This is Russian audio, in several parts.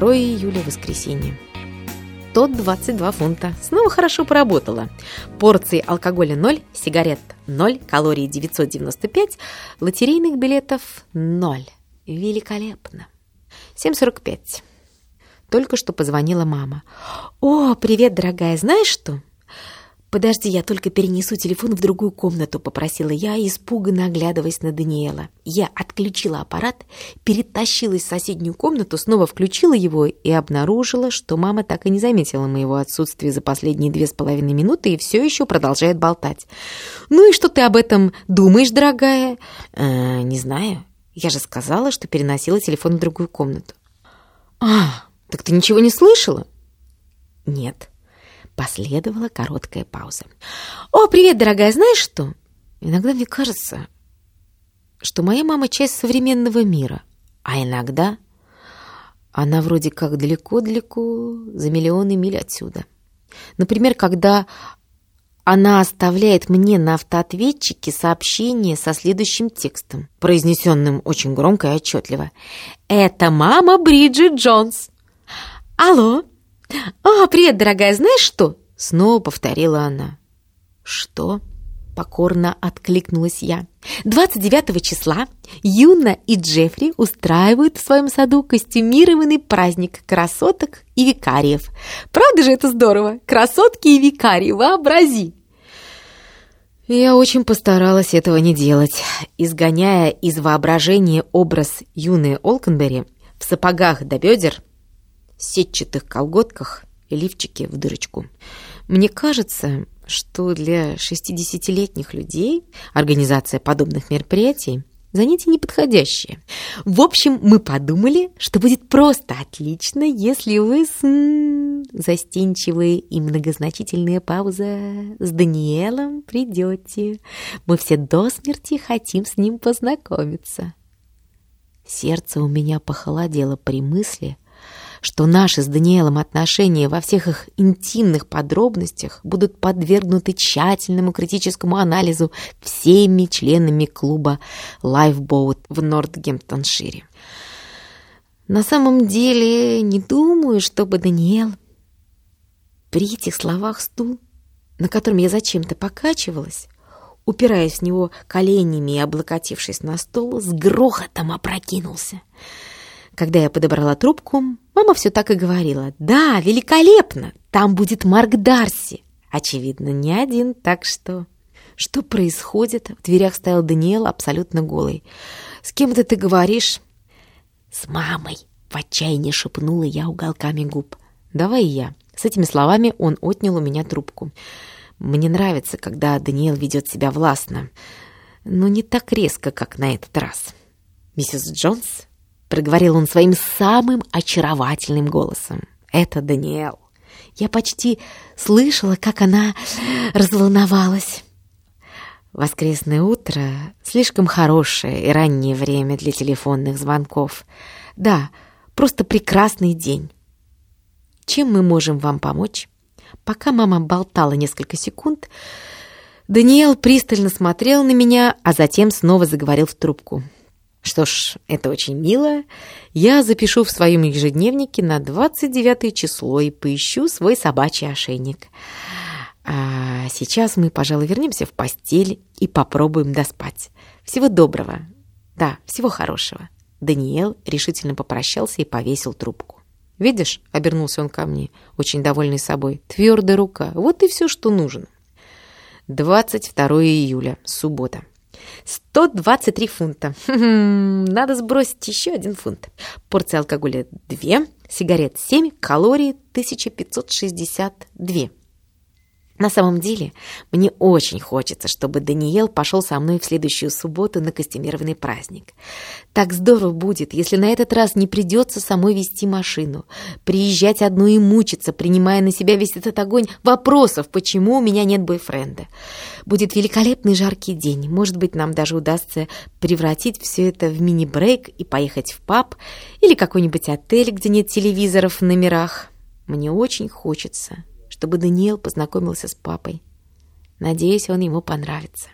2 июля, воскресенье. Тот 22 фунта. Снова хорошо поработала. Порции алкоголя 0, сигарет 0, калорий 995, лотерейных билетов 0. Великолепно. 7.45. Только что позвонила мама. «О, привет, дорогая, знаешь что?» «Подожди, я только перенесу телефон в другую комнату», — попросила я, испуганно оглядываясь на Даниэла. Я отключила аппарат, перетащилась в соседнюю комнату, снова включила его и обнаружила, что мама так и не заметила моего отсутствия за последние две с половиной минуты и все еще продолжает болтать. «Ну и что ты об этом думаешь, дорогая?» э, «Не знаю. Я же сказала, что переносила телефон в другую комнату». «А, так ты ничего не слышала?» «Нет». Последовала короткая пауза. «О, привет, дорогая, знаешь что? Иногда мне кажется, что моя мама часть современного мира, а иногда она вроде как далеко-далеко, за миллионы миль отсюда. Например, когда она оставляет мне на автоответчике сообщение со следующим текстом, произнесенным очень громко и отчетливо. «Это мама Бриджит Джонс». «Алло?» «А, привет, дорогая, знаешь что?» Снова повторила она. «Что?» Покорно откликнулась я. 29 числа Юна и Джеффри устраивают в своем саду костюмированный праздник красоток и викариев. Правда же это здорово? Красотки и викарии, вообрази! Я очень постаралась этого не делать, изгоняя из воображения образ юной Олкенбери в сапогах до бедер сетчатых колготках и лифчике в дырочку. Мне кажется, что для 60-летних людей организация подобных мероприятий занятие неподходящее. В общем, мы подумали, что будет просто отлично, если вы с застенчивые и многозначительная пауза с Даниэлом придете. Мы все до смерти хотим с ним познакомиться. Сердце у меня похолодело при мысли, что наши с Даниэлом отношения во всех их интимных подробностях будут подвергнуты тщательному критическому анализу всеми членами клуба Lifeboat в Нортгемптоншире. На самом деле не думаю, чтобы Даниэл при этих словах стул, на котором я зачем-то покачивалась, упираясь в него коленями и облокотившись на стол, с грохотом опрокинулся — когда я подобрала трубку, мама все так и говорила. «Да, великолепно! Там будет Марк Дарси!» Очевидно, не один, так что... «Что происходит?» В дверях стоял Даниэл абсолютно голый. «С кем это ты говоришь?» «С мамой!» В отчаянии шепнула я уголками губ. «Давай я». С этими словами он отнял у меня трубку. «Мне нравится, когда Даниэл ведет себя властно, но не так резко, как на этот раз». «Миссис Джонс?» Проговорил он своим самым очаровательным голосом. «Это Даниэл». Я почти слышала, как она разволновалась. Воскресное утро — слишком хорошее и раннее время для телефонных звонков. Да, просто прекрасный день. Чем мы можем вам помочь? Пока мама болтала несколько секунд, Даниэл пристально смотрел на меня, а затем снова заговорил в трубку. Что ж, это очень мило. Я запишу в своем ежедневнике на 29 число и поищу свой собачий ошейник. А сейчас мы, пожалуй, вернемся в постель и попробуем доспать. Всего доброго. Да, всего хорошего. Даниэл решительно попрощался и повесил трубку. «Видишь?» — обернулся он ко мне, очень довольный собой. «Твердая рука. Вот и все, что нужно». 22 июля, суббота. 123 фунта. Надо сбросить еще один фунт. Порция алкоголя 2, сигарет 7, калорий 1562. На самом деле, мне очень хочется, чтобы Даниэл пошел со мной в следующую субботу на костюмированный праздник. Так здорово будет, если на этот раз не придется самой вести машину, приезжать одну и мучиться, принимая на себя весь этот огонь вопросов, почему у меня нет бойфренда. Будет великолепный жаркий день. Может быть, нам даже удастся превратить все это в мини-брейк и поехать в паб или какой-нибудь отель, где нет телевизоров в номерах. Мне очень хочется чтобы Даниэл познакомился с папой. Надеюсь, он ему понравится.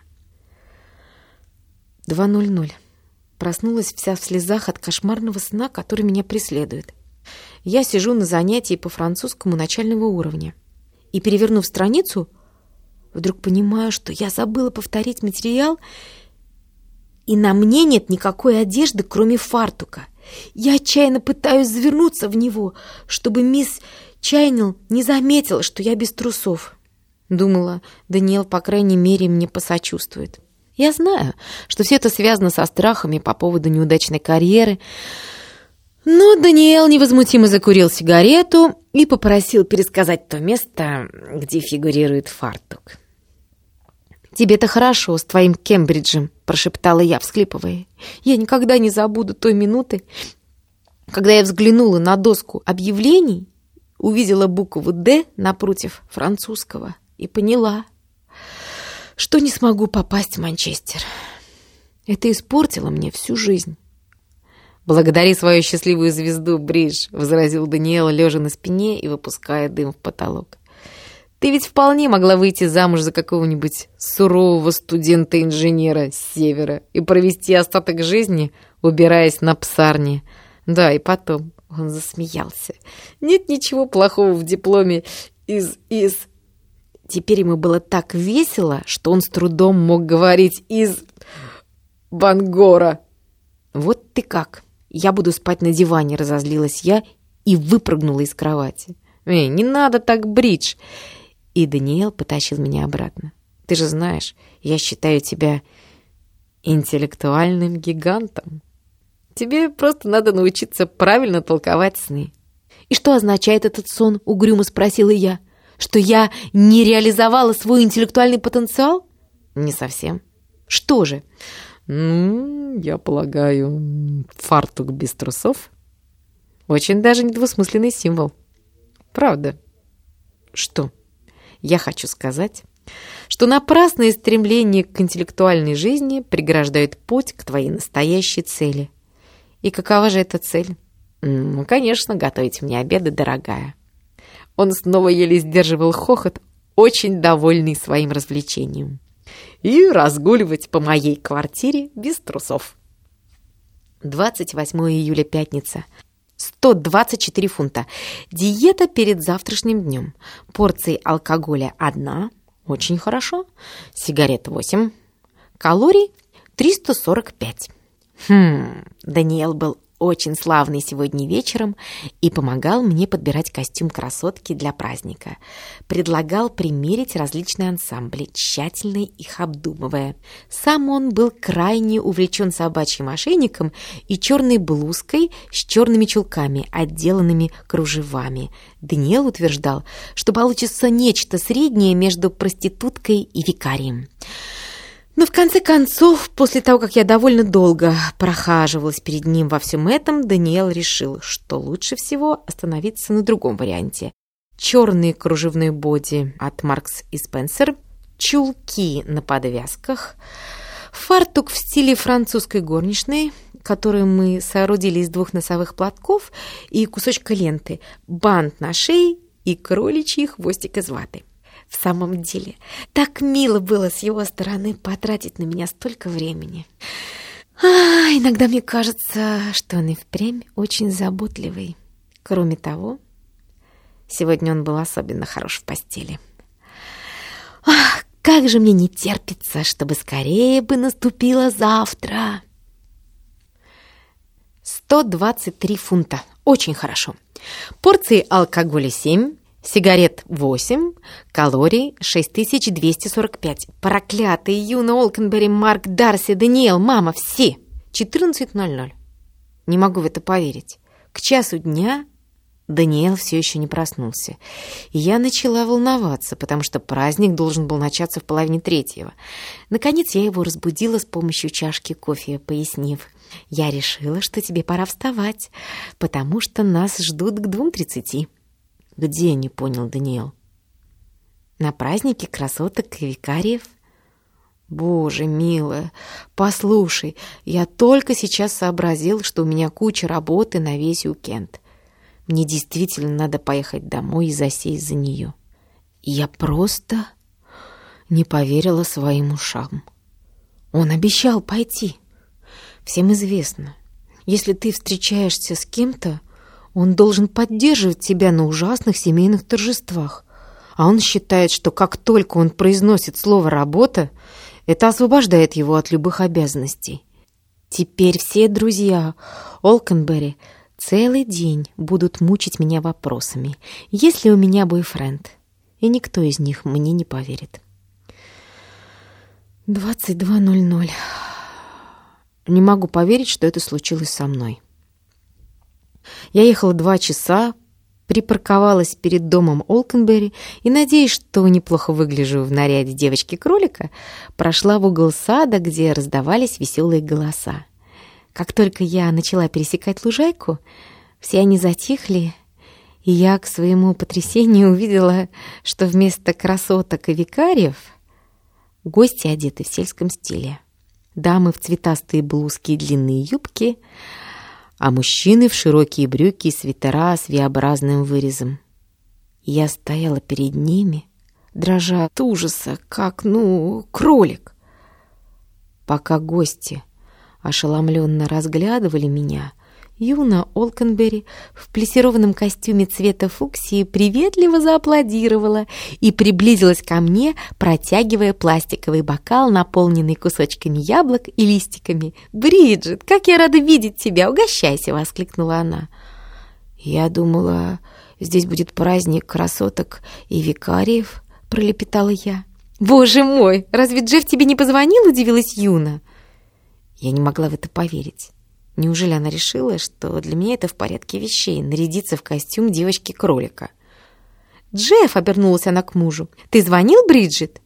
2.00. Проснулась вся в слезах от кошмарного сна, который меня преследует. я сижу на занятии по французскому начального уровня. И, перевернув страницу, вдруг понимаю, что я забыла повторить материал, и на мне нет никакой одежды, кроме фартука. Я отчаянно пытаюсь завернуться в него, чтобы мисс Чайнил не заметила, что я без трусов. Думала, Даниэл, по крайней мере, мне посочувствует. Я знаю, что все это связано со страхами по поводу неудачной карьеры, но Даниэл невозмутимо закурил сигарету и попросил пересказать то место, где фигурирует фартук. «Тебе-то хорошо с твоим Кембриджем», — прошептала я, всхлипывая. «Я никогда не забуду той минуты, когда я взглянула на доску объявлений, увидела букву «Д» напротив французского и поняла, что не смогу попасть в Манчестер. Это испортило мне всю жизнь. «Благодари свою счастливую звезду, Бридж», — возразил Даниэл, лежа на спине и выпуская дым в потолок. «Ты ведь вполне могла выйти замуж за какого-нибудь сурового студента-инженера с севера и провести остаток жизни, убираясь на псарне. Да, и потом...» — он засмеялся. «Нет ничего плохого в дипломе из... из...» Теперь ему было так весело, что он с трудом мог говорить из... Бангора. «Вот ты как!» «Я буду спать на диване», — разозлилась я и выпрыгнула из кровати. «Эй, не надо так, Бридж!» И Даниэл потащил меня обратно. «Ты же знаешь, я считаю тебя интеллектуальным гигантом. Тебе просто надо научиться правильно толковать сны». «И что означает этот сон?» — угрюмо спросила я. «Что я не реализовала свой интеллектуальный потенциал?» «Не совсем». «Что же?» Ну, я полагаю, фартук без трусов. Очень даже недвусмысленный символ. Правда. Что? Я хочу сказать, что напрасные стремления к интеллектуальной жизни преграждают путь к твоей настоящей цели. И какова же эта цель? Ну, конечно, готовить мне обеды, дорогая. Он снова еле сдерживал хохот, очень довольный своим развлечением и разгуливать по моей квартире без трусов. 28 июля, пятница. 124 фунта. Диета перед завтрашним днем. Порции алкоголя одна. Очень хорошо. Сигарет 8. Калорий 345. Хм, Даниэл был очень славный сегодня вечером и помогал мне подбирать костюм красотки для праздника. Предлагал примерить различные ансамбли, тщательно их обдумывая. Сам он был крайне увлечен собачьим ошейником и черной блузкой с черными чулками, отделанными кружевами. Даниэл утверждал, что получится нечто среднее между проституткой и викарием. Но в конце концов, после того, как я довольно долго прохаживалась перед ним во всем этом, Даниэл решил, что лучше всего остановиться на другом варианте. Черные кружевные боди от Маркс и Спенсер, чулки на подвязках, фартук в стиле французской горничной, который мы соорудили из двух носовых платков и кусочка ленты, бант на шее и кроличий хвостик из ваты. В самом деле, так мило было с его стороны потратить на меня столько времени. А, иногда мне кажется, что он и впрямь очень заботливый. Кроме того, сегодня он был особенно хорош в постели. Ах, как же мне не терпится, чтобы скорее бы наступило завтра. 123 фунта. Очень хорошо. Порции алкоголя 7, Сигарет 8, калорий 6245. Проклятый Юна Олкенбери, Марк Дарси, Даниэл, мама, все. 14.00. Не могу в это поверить. К часу дня Даниэл все еще не проснулся. И я начала волноваться, потому что праздник должен был начаться в половине третьего. Наконец я его разбудила с помощью чашки кофе, пояснив. «Я решила, что тебе пора вставать, потому что нас ждут к двум тридцати». «Где?» — не понял Даниэл. «На празднике красоток и викариев». «Боже, милая, послушай, я только сейчас сообразил, что у меня куча работы на весь уикенд. Мне действительно надо поехать домой и засесть за нее». Я просто не поверила своим ушам. Он обещал пойти. Всем известно, если ты встречаешься с кем-то, Он должен поддерживать тебя на ужасных семейных торжествах. А он считает, что как только он произносит слово «работа», это освобождает его от любых обязанностей. Теперь все друзья Олкенберри целый день будут мучить меня вопросами, есть ли у меня бойфренд. И никто из них мне не поверит. 22.00. Не могу поверить, что это случилось со мной. Я ехала два часа, припарковалась перед домом Олкенберри и, надеясь, что неплохо выгляжу в наряде девочки-кролика, прошла в угол сада, где раздавались веселые голоса. Как только я начала пересекать лужайку, все они затихли, и я к своему потрясению увидела, что вместо красоток и викариев гости одеты в сельском стиле. Дамы в цветастые блузки и длинные юбки — а мужчины в широкие брюки и свитера с V-образным вырезом. Я стояла перед ними, дрожа от ужаса, как, ну, кролик. Пока гости ошеломленно разглядывали меня, Юна Олкенбери в плессированном костюме цвета фуксии приветливо зааплодировала и приблизилась ко мне, протягивая пластиковый бокал, наполненный кусочками яблок и листиками. «Бриджит, как я рада видеть тебя! Угощайся!» — воскликнула она. «Я думала, здесь будет праздник красоток и викариев», — пролепетала я. «Боже мой! Разве Джефф тебе не позвонил?» — удивилась Юна. Я не могла в это поверить. Неужели она решила, что для меня это в порядке вещей, нарядиться в костюм девочки-кролика? «Джефф!» — обернулась она к мужу. «Ты звонил, Бриджит?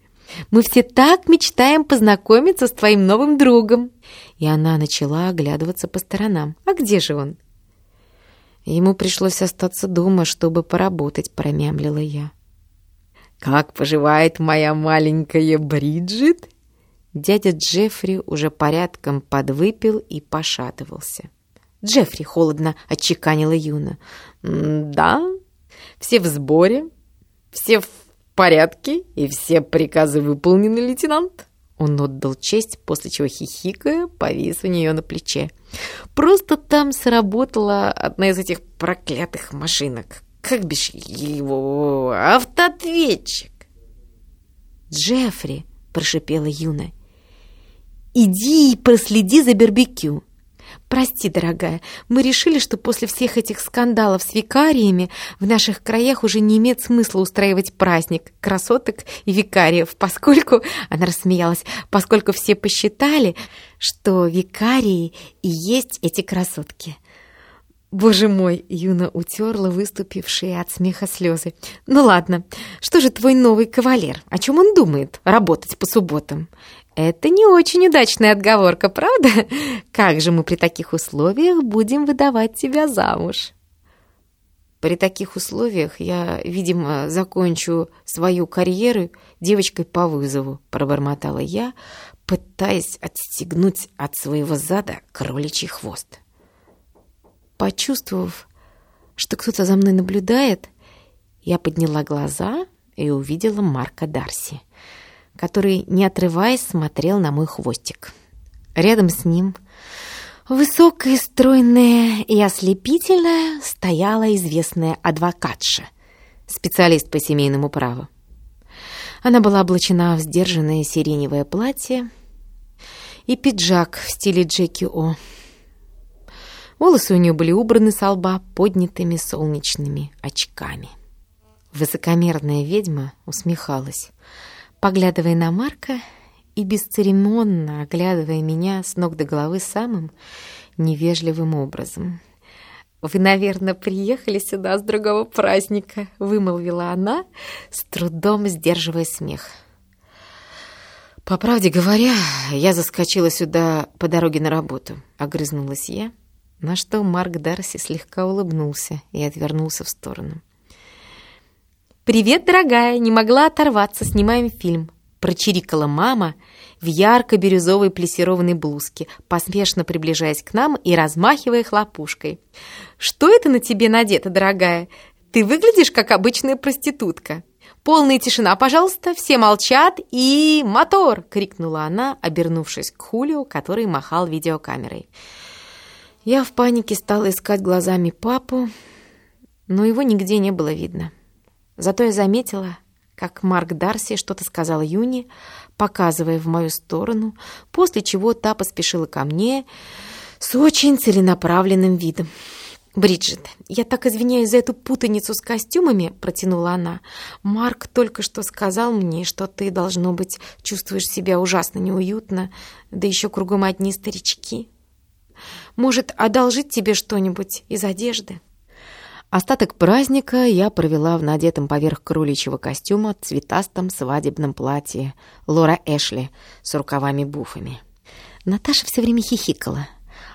Мы все так мечтаем познакомиться с твоим новым другом!» И она начала оглядываться по сторонам. «А где же он?» Ему пришлось остаться дома, чтобы поработать, промямлила я. «Как поживает моя маленькая Бриджит?» Дядя Джеффри уже порядком подвыпил и пошатывался. «Джеффри!» — холодно отчеканила Юна. «Да, все в сборе, все в порядке и все приказы выполнены, лейтенант». Он отдал честь, после чего хихикая повис у нее на плече. «Просто там сработала одна из этих проклятых машинок. Как бишь его? Автоответчик!» «Джеффри!» — прошипела Юна. Иди и проследи за барбекю. Прости, дорогая, мы решили, что после всех этих скандалов с викариями в наших краях уже не имеет смысла устраивать праздник красоток и викариев, поскольку, она рассмеялась, поскольку все посчитали, что викарии и есть эти красотки. Боже мой, Юна утерла выступившие от смеха слезы. Ну ладно, что же твой новый кавалер? О чем он думает? Работать по субботам? Это не очень удачная отговорка, правда? Как же мы при таких условиях будем выдавать тебя замуж? При таких условиях я, видимо, закончу свою карьеру девочкой по вызову, пробормотала я, пытаясь отстегнуть от своего зада кроличий хвост. Почувствовав, что кто-то за мной наблюдает, я подняла глаза и увидела Марка Дарси — который, не отрываясь, смотрел на мой хвостик. Рядом с ним, высокая, стройная и ослепительная, стояла известная адвокатша, специалист по семейному праву. Она была облачена в сдержанное сиреневое платье и пиджак в стиле Джеки О. Волосы у нее были убраны со лба поднятыми солнечными очками. Высокомерная ведьма усмехалась поглядывая на Марка и бесцеремонно оглядывая меня с ног до головы самым невежливым образом. «Вы, наверное, приехали сюда с другого праздника», — вымолвила она, с трудом сдерживая смех. «По правде говоря, я заскочила сюда по дороге на работу», — огрызнулась я, на что Марк Дарси слегка улыбнулся и отвернулся в сторону. «Привет, дорогая! Не могла оторваться, снимаем фильм!» Прочирикала мама в ярко-бирюзовой плессированной блузке, поспешно приближаясь к нам и размахивая хлопушкой. «Что это на тебе надето, дорогая? Ты выглядишь, как обычная проститутка!» «Полная тишина, пожалуйста, все молчат и... мотор!» — крикнула она, обернувшись к Хулио, который махал видеокамерой. Я в панике стала искать глазами папу, но его нигде не было видно. Зато я заметила, как Марк Дарси что-то сказал Юни, показывая в мою сторону, после чего та поспешила ко мне с очень целенаправленным видом. «Бриджит, я так извиняюсь за эту путаницу с костюмами», — протянула она. «Марк только что сказал мне, что ты, должно быть, чувствуешь себя ужасно неуютно, да еще кругом одни старички. Может, одолжить тебе что-нибудь из одежды?» Остаток праздника я провела в надетом поверх кроличьего костюма цветастом свадебном платье Лора Эшли с рукавами-буфами. Наташа все время хихикала,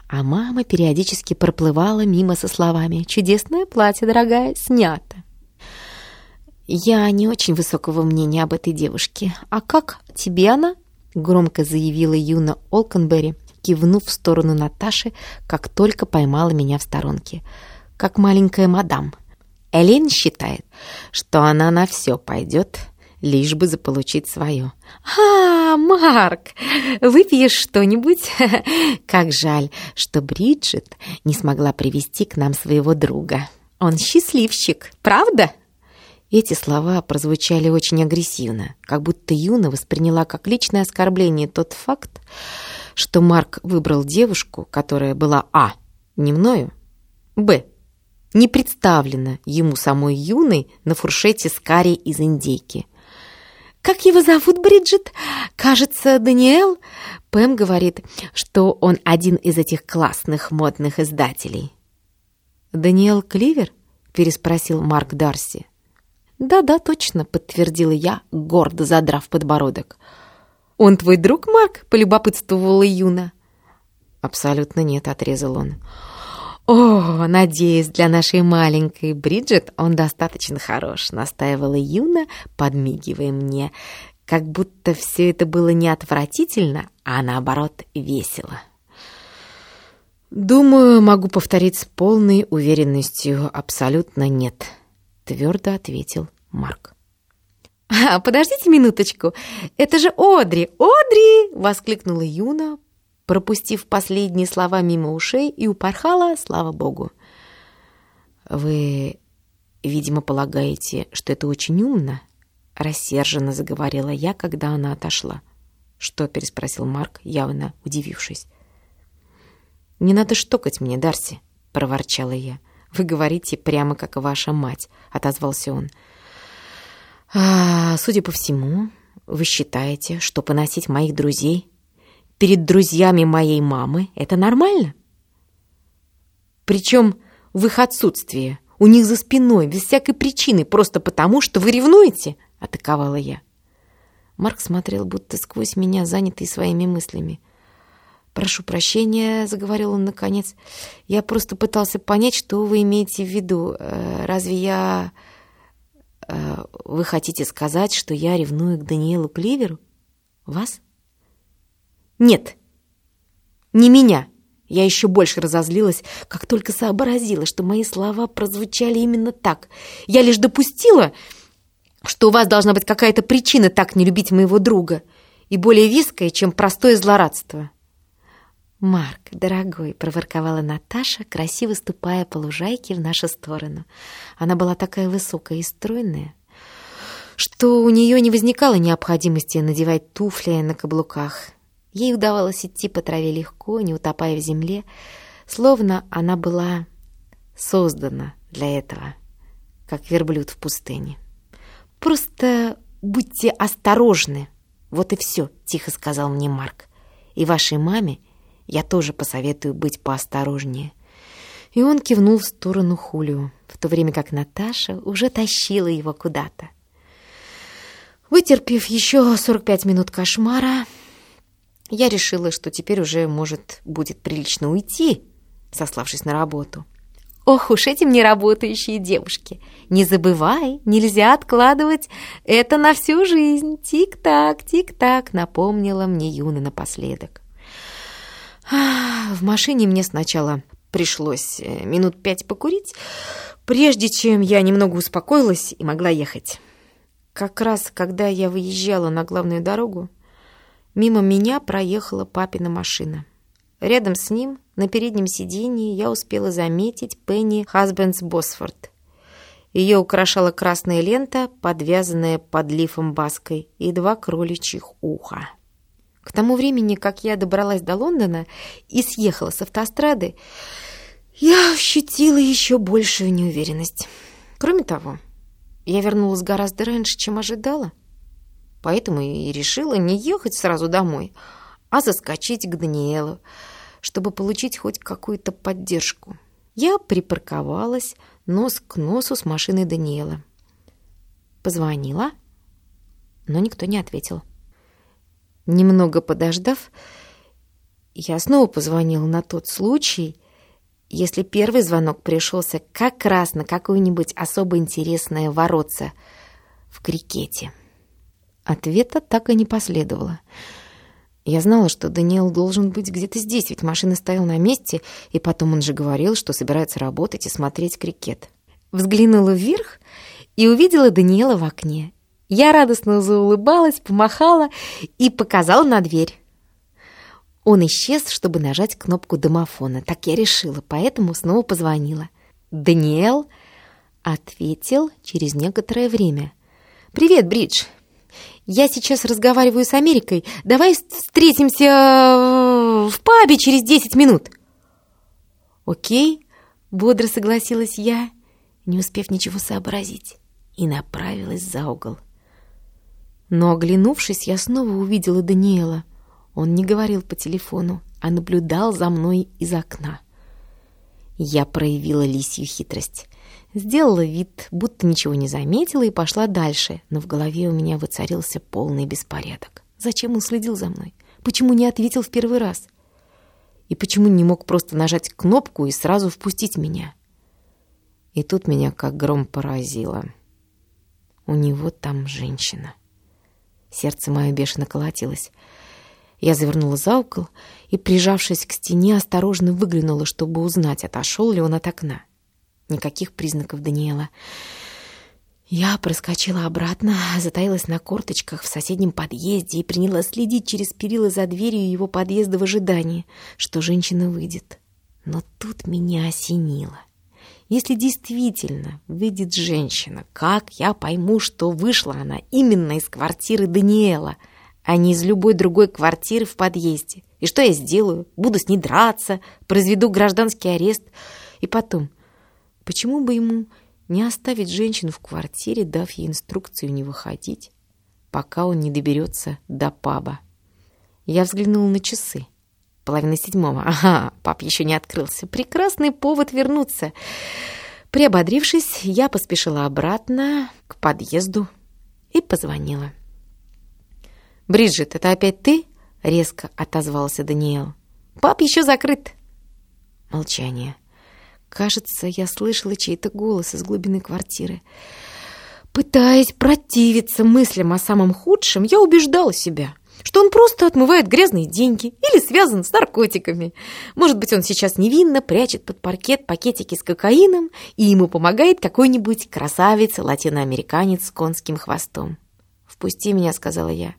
а мама периодически проплывала мимо со словами «Чудесное платье, дорогая, снято». «Я не очень высокого мнения об этой девушке. А как тебе она?» — громко заявила Юна Олкенберри, кивнув в сторону Наташи, как только поймала меня в сторонке. «Как маленькая мадам. Элин считает, что она на все пойдет, лишь бы заполучить свое. «А, Марк, выпьешь что-нибудь?» Как жаль, что Бриджит не смогла привести к нам своего друга. Он счастливчик, правда? Эти слова прозвучали очень агрессивно, как будто Юна восприняла как личное оскорбление тот факт, что Марк выбрал девушку, которая была а. не мною, б. не представлена ему самой Юной на фуршете с карри из индейки – «Как его зовут, Бриджит? Кажется, Даниэл?» Пэм говорит, что он один из этих классных модных издателей. «Даниэл Кливер?» — переспросил Марк Дарси. «Да-да, точно», — подтвердила я, гордо задрав подбородок. «Он твой друг, Марк?» — полюбопытствовала Юна. «Абсолютно нет», — отрезал он. «О, надеюсь, для нашей маленькой Бриджит он достаточно хорош», — настаивала Юна, подмигивая мне, как будто все это было не отвратительно, а наоборот весело. «Думаю, могу повторить с полной уверенностью, абсолютно нет», — твердо ответил Марк. «А, подождите минуточку, это же Одри! Одри!» — воскликнула Юна, пропустив последние слова мимо ушей, и упорхала, слава богу. «Вы, видимо, полагаете, что это очень умно?» Рассерженно заговорила я, когда она отошла. «Что?» — переспросил Марк, явно удивившись. «Не надо штокать мне, Дарси», — проворчала я. «Вы говорите прямо как ваша мать», — отозвался он. «А, судя по всему, вы считаете, что поносить моих друзей перед друзьями моей мамы это нормально. Причем в их отсутствие, у них за спиной, без всякой причины, просто потому, что вы ревнуете, атаковала я. Марк смотрел будто сквозь меня, занятый своими мыслями. «Прошу прощения», — заговорил он наконец. «Я просто пытался понять, что вы имеете в виду. Э, разве я... Э, вы хотите сказать, что я ревную к Даниэлу Кливеру? Вас?» Нет, не меня. Я еще больше разозлилась, как только сообразила, что мои слова прозвучали именно так. Я лишь допустила, что у вас должна быть какая-то причина так не любить моего друга, и более веская, чем простое злорадство. «Марк, дорогой», — проворковала Наташа, красиво ступая по лужайке в нашу сторону. Она была такая высокая и стройная, что у нее не возникало необходимости надевать туфли на каблуках. Ей удавалось идти по траве легко, не утопая в земле, словно она была создана для этого, как верблюд в пустыне. «Просто будьте осторожны!» «Вот и все», — тихо сказал мне Марк. «И вашей маме я тоже посоветую быть поосторожнее». И он кивнул в сторону Хулио, в то время как Наташа уже тащила его куда-то. Вытерпев еще 45 минут кошмара, я решила, что теперь уже, может, будет прилично уйти, сославшись на работу. Ох уж эти неработающие девушки! Не забывай, нельзя откладывать это на всю жизнь. Тик-так, тик-так, напомнила мне Юна напоследок. В машине мне сначала пришлось э, минут пять покурить, прежде чем я немного успокоилась и могла ехать. Как раз, когда я выезжала на главную дорогу, Мимо меня проехала папина машина. Рядом с ним, на переднем сиденье, я успела заметить Пенни Хасбендс Босфорд. Ее украшала красная лента, подвязанная под лифом баской, и два кроличьих уха. К тому времени, как я добралась до Лондона и съехала с автострады, я ощутила еще большую неуверенность. Кроме того, я вернулась гораздо раньше, чем ожидала. Поэтому и решила не ехать сразу домой, а заскочить к Даниэлу, чтобы получить хоть какую-то поддержку. Я припарковалась нос к носу с машиной Даниэла. Позвонила, но никто не ответил. Немного подождав, я снова позвонила на тот случай, если первый звонок пришелся как раз на какое-нибудь особо интересное воротце в крикете. Ответа так и не последовало. Я знала, что Даниэл должен быть где-то здесь, ведь машина стояла на месте, и потом он же говорил, что собирается работать и смотреть крикет. Взглянула вверх и увидела Даниэла в окне. Я радостно заулыбалась, помахала и показала на дверь. Он исчез, чтобы нажать кнопку домофона. Так я решила, поэтому снова позвонила. Даниэл ответил через некоторое время. «Привет, Бридж. Я сейчас разговариваю с Америкой. Давай встретимся э, в пабе через 10 минут». «Окей», — бодро согласилась я, не успев ничего сообразить, и направилась за угол. Но, оглянувшись, я снова увидела Даниэла. Он не говорил по телефону, а наблюдал за мной из окна. Я проявила лисью хитрость. Сделала вид, будто ничего не заметила и пошла дальше, но в голове у меня воцарился полный беспорядок. Зачем он следил за мной? Почему не ответил в первый раз? И почему не мог просто нажать кнопку и сразу впустить меня? И тут меня как гром поразило. У него там женщина. Сердце мое бешено колотилось. Я завернула за угол и, прижавшись к стене, осторожно выглянула, чтобы узнать, отошел ли он от окна. Никаких признаков Даниэла. Я проскочила обратно, затаилась на корточках в соседнем подъезде и приняла следить через перила за дверью его подъезда в ожидании, что женщина выйдет. Но тут меня осенило. Если действительно выйдет женщина, как я пойму, что вышла она именно из квартиры Даниэла, а не из любой другой квартиры в подъезде? И что я сделаю? Буду с ней драться, произведу гражданский арест. И потом, Почему бы ему не оставить женщину в квартире, дав ей инструкцию не выходить, пока он не доберется до паба? Я взглянул на часы. Половина седьмого. Ага, пап еще не открылся. Прекрасный повод вернуться. Приободрившись, я поспешила обратно к подъезду и позвонила. «Бриджит, это опять ты?» — резко отозвался Даниэл. «Пап еще закрыт». Молчание. Кажется, я слышала чей-то голос из глубины квартиры. Пытаясь противиться мыслям о самом худшем, я убеждала себя, что он просто отмывает грязные деньги или связан с наркотиками. Может быть, он сейчас невинно прячет под паркет пакетики с кокаином, и ему помогает какой-нибудь красавец-латиноамериканец с конским хвостом. «Впусти меня», — сказала я.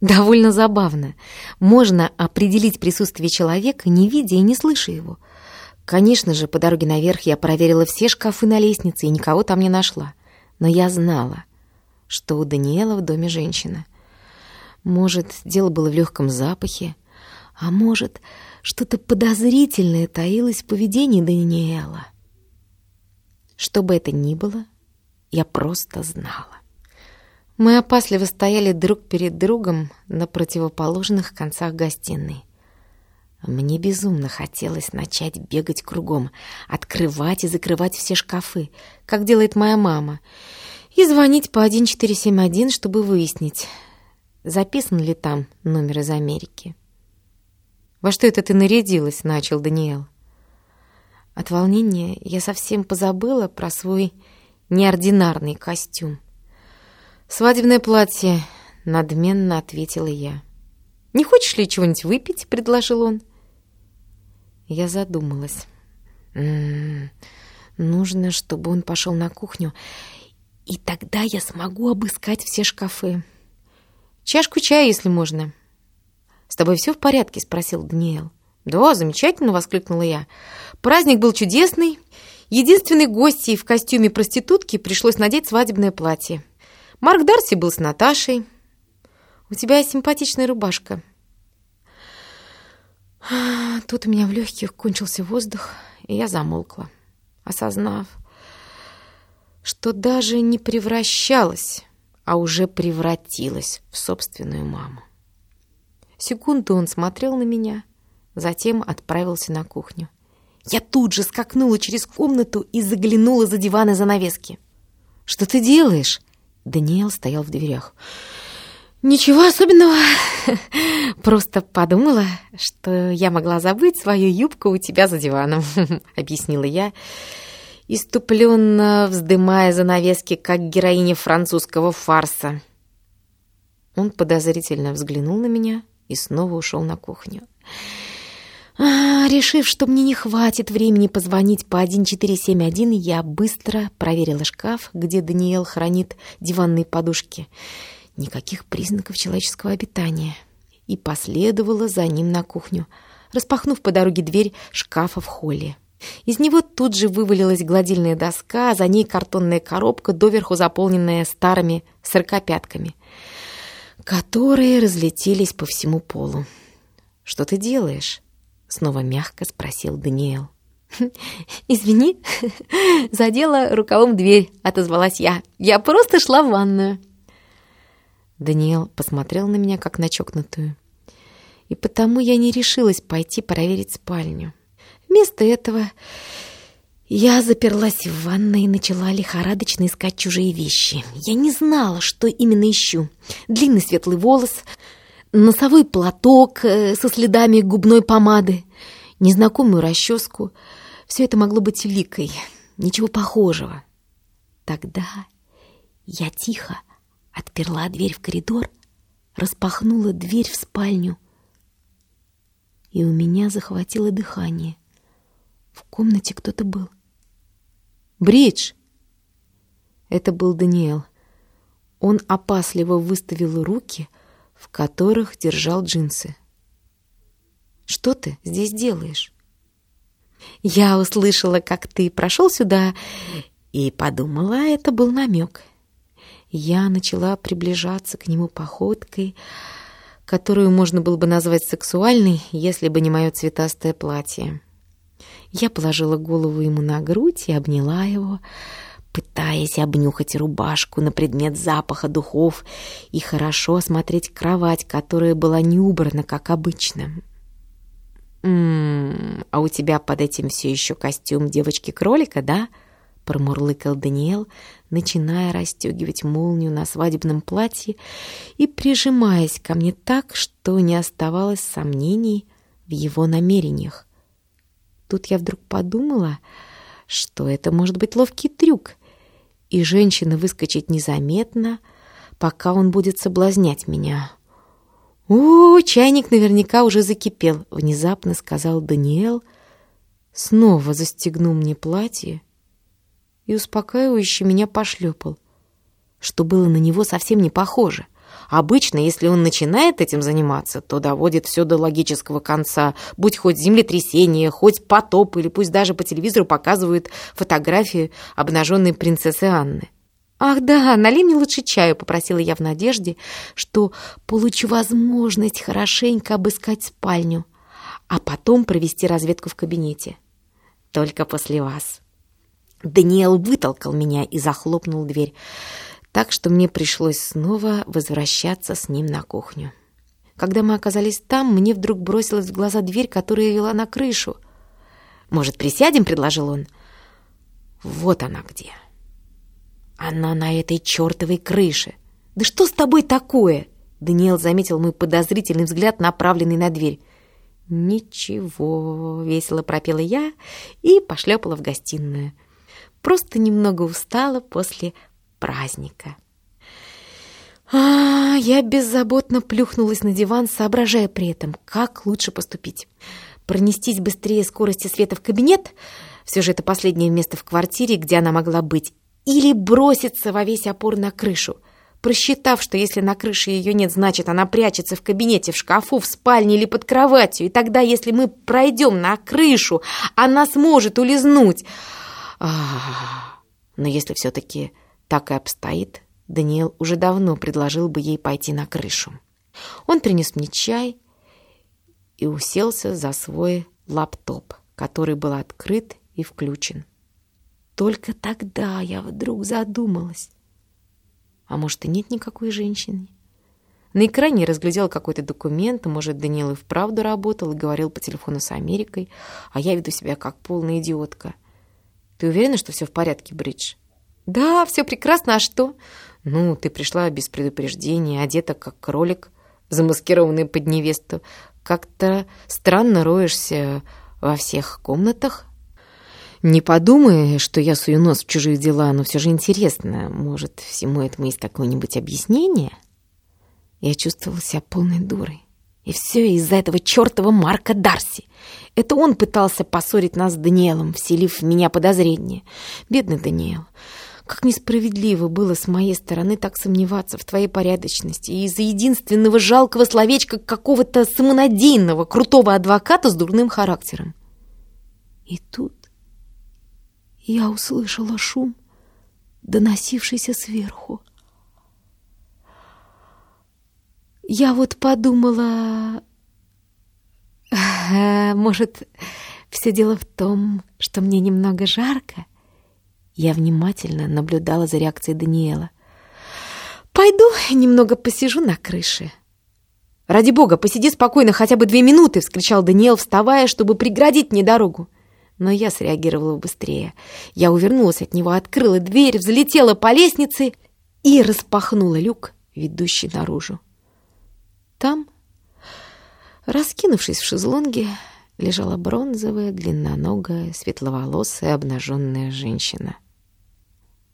Довольно забавно. Можно определить присутствие человека, не видя и не слыша его — Конечно же, по дороге наверх я проверила все шкафы на лестнице и никого там не нашла. Но я знала, что у Даниэла в доме женщина. Может, дело было в легком запахе, а может, что-то подозрительное таилось в поведении Даниэла. Что бы это ни было, я просто знала. Мы опасливо стояли друг перед другом на противоположных концах гостиной. Мне безумно хотелось начать бегать кругом, открывать и закрывать все шкафы, как делает моя мама, и звонить по 1471, чтобы выяснить, записан ли там номер из Америки. «Во что это ты нарядилась?» — начал Даниэл. От волнения я совсем позабыла про свой неординарный костюм. «Свадебное платье», — надменно ответила я. «Не хочешь ли чего-нибудь выпить?» — предложил он. Я задумалась. М -м -м, нужно, чтобы он пошел на кухню, и тогда я смогу обыскать все шкафы. Чашку чая, если можно. «С тобой все в порядке?» — спросил Даниэл. «Да, замечательно!» — воскликнула я. «Праздник был чудесный, Единственной гостьей в костюме проститутки пришлось надеть свадебное платье. Марк Дарси был с Наташей. «У тебя симпатичная рубашка». Тут у меня в легких кончился воздух, и я замолкла, осознав, что даже не превращалась, а уже превратилась в собственную маму. Секунду он смотрел на меня, затем отправился на кухню. Я тут же скакнула через комнату и заглянула за диван и занавески. «Что ты делаешь?» Даниэл стоял в дверях. «Ничего особенного. Просто подумала, что я могла забыть свою юбку у тебя за диваном», — объяснила я, иступленно вздымая занавески, как героиня французского фарса. Он подозрительно взглянул на меня и снова ушел на кухню. А, решив, что мне не хватит времени позвонить по 1471, я быстро проверила шкаф, где Даниэл хранит диванные подушки. Никаких признаков человеческого обитания. И последовала за ним на кухню, распахнув по дороге дверь шкафа в холле. Из него тут же вывалилась гладильная доска, за ней картонная коробка, доверху заполненная старыми сорокопятками, которые разлетелись по всему полу. «Что ты делаешь?» Снова мягко спросил Даниэл. «Извини, задела рукавом дверь», — отозвалась я. «Я просто шла в ванную». Даниэл посмотрел на меня, как на чокнутую. И потому я не решилась пойти проверить спальню. Вместо этого я заперлась в ванной и начала лихорадочно искать чужие вещи. Я не знала, что именно ищу. Длинный светлый волос, носовой платок э, со следами губной помады, незнакомую расческу. Все это могло быть ликой, ничего похожего. Тогда я тихо отперла дверь в коридор, распахнула дверь в спальню, и у меня захватило дыхание. В комнате кто-то был. «Бридж!» Это был Даниэл. Он опасливо выставил руки — в которых держал джинсы. «Что ты здесь делаешь?» «Я услышала, как ты прошел сюда, и подумала, это был намек. Я начала приближаться к нему походкой, которую можно было бы назвать сексуальной, если бы не мое цветастое платье. Я положила голову ему на грудь и обняла его, пытаясь обнюхать рубашку на предмет запаха духов и хорошо осмотреть кровать, которая была не убрана, как обычно. «М-м, а у тебя под этим все еще костюм девочки-кролика, да?» — промурлыкал Даниэл, начиная расстегивать молнию на свадебном платье и прижимаясь ко мне так, что не оставалось сомнений в его намерениях. Тут я вдруг подумала, что это может быть ловкий трюк — и женщина выскочит незаметно, пока он будет соблазнять меня. «О, чайник наверняка уже закипел», — внезапно сказал Даниэл, снова застегнул мне платье и успокаивающе меня пошлепал, что было на него совсем не похоже. Обычно, если он начинает этим заниматься, то доводит все до логического конца, будь хоть землетрясение, хоть потоп, или пусть даже по телевизору показывают фотографии обнаженной принцессы Анны. «Ах да, налей мне лучше чаю», — попросила я в надежде, что получу возможность хорошенько обыскать спальню, а потом провести разведку в кабинете. «Только после вас». Даниэл вытолкал меня и захлопнул дверь так что мне пришлось снова возвращаться с ним на кухню. Когда мы оказались там, мне вдруг бросилась в глаза дверь, которая вела на крышу. «Может, присядем?» — предложил он. «Вот она где. Она на этой чертовой крыше. Да что с тобой такое?» Даниэл заметил мой подозрительный взгляд, направленный на дверь. «Ничего», — весело пропела я и пошлепала в гостиную. Просто немного устала после праздника. А, я беззаботно плюхнулась на диван, соображая при этом, как лучше поступить. Пронестись быстрее скорости света в кабинет, все же это последнее место в квартире, где она могла быть, или броситься во весь опор на крышу, просчитав, что если на крыше ее нет, значит, она прячется в кабинете, в шкафу, в спальне или под кроватью, и тогда, если мы пройдем на крышу, она сможет улизнуть. А, но если все-таки так и обстоит, Даниэл уже давно предложил бы ей пойти на крышу. Он принес мне чай и уселся за свой лаптоп, который был открыт и включен. Только тогда я вдруг задумалась. А может, и нет никакой женщины? На экране я разглядела какой-то документ, может, Даниэл и вправду работал и говорил по телефону с Америкой, а я веду себя как полная идиотка. Ты уверена, что все в порядке, Бридж? Да, все прекрасно, а что? Ну, ты пришла без предупреждения, одета как кролик, замаскированный под невесту. Как-то странно роешься во всех комнатах. Не подумай, что я сую нос в чужие дела, но все же интересно. Может, всему этому есть какое-нибудь объяснение? Я чувствовала себя полной дурой. И все из-за этого чертова Марка Дарси. Это он пытался поссорить нас с Даниэлом, вселив в меня подозрение. Бедный Даниэл. Как несправедливо было с моей стороны так сомневаться в твоей порядочности и из-за единственного жалкого словечка какого-то самонадеянного, крутого адвоката с дурным характером. И тут я услышала шум, доносившийся сверху. Я вот подумала, может, все дело в том, что мне немного жарко? Я внимательно наблюдала за реакцией Даниэла. «Пойду немного посижу на крыше». «Ради бога, посиди спокойно хотя бы две минуты!» — вскричал Даниэл, вставая, чтобы преградить мне дорогу. Но я среагировала быстрее. Я увернулась от него, открыла дверь, взлетела по лестнице и распахнула люк, ведущий наружу. Там, раскинувшись в шезлонге, лежала бронзовая, длинноногая, светловолосая, обнаженная женщина.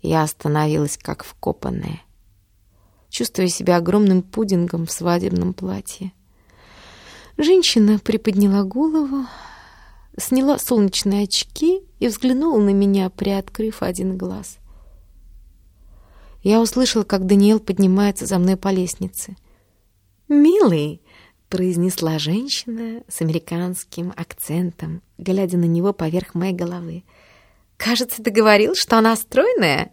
Я остановилась как вкопанная, чувствуя себя огромным пудингом в свадебном платье. Женщина приподняла голову, сняла солнечные очки и взглянула на меня, приоткрыв один глаз. Я услышала, как Даниэл поднимается за мной по лестнице. «Милый!» — произнесла женщина с американским акцентом, глядя на него поверх моей головы — Кажется, ты говорил, что она стройная.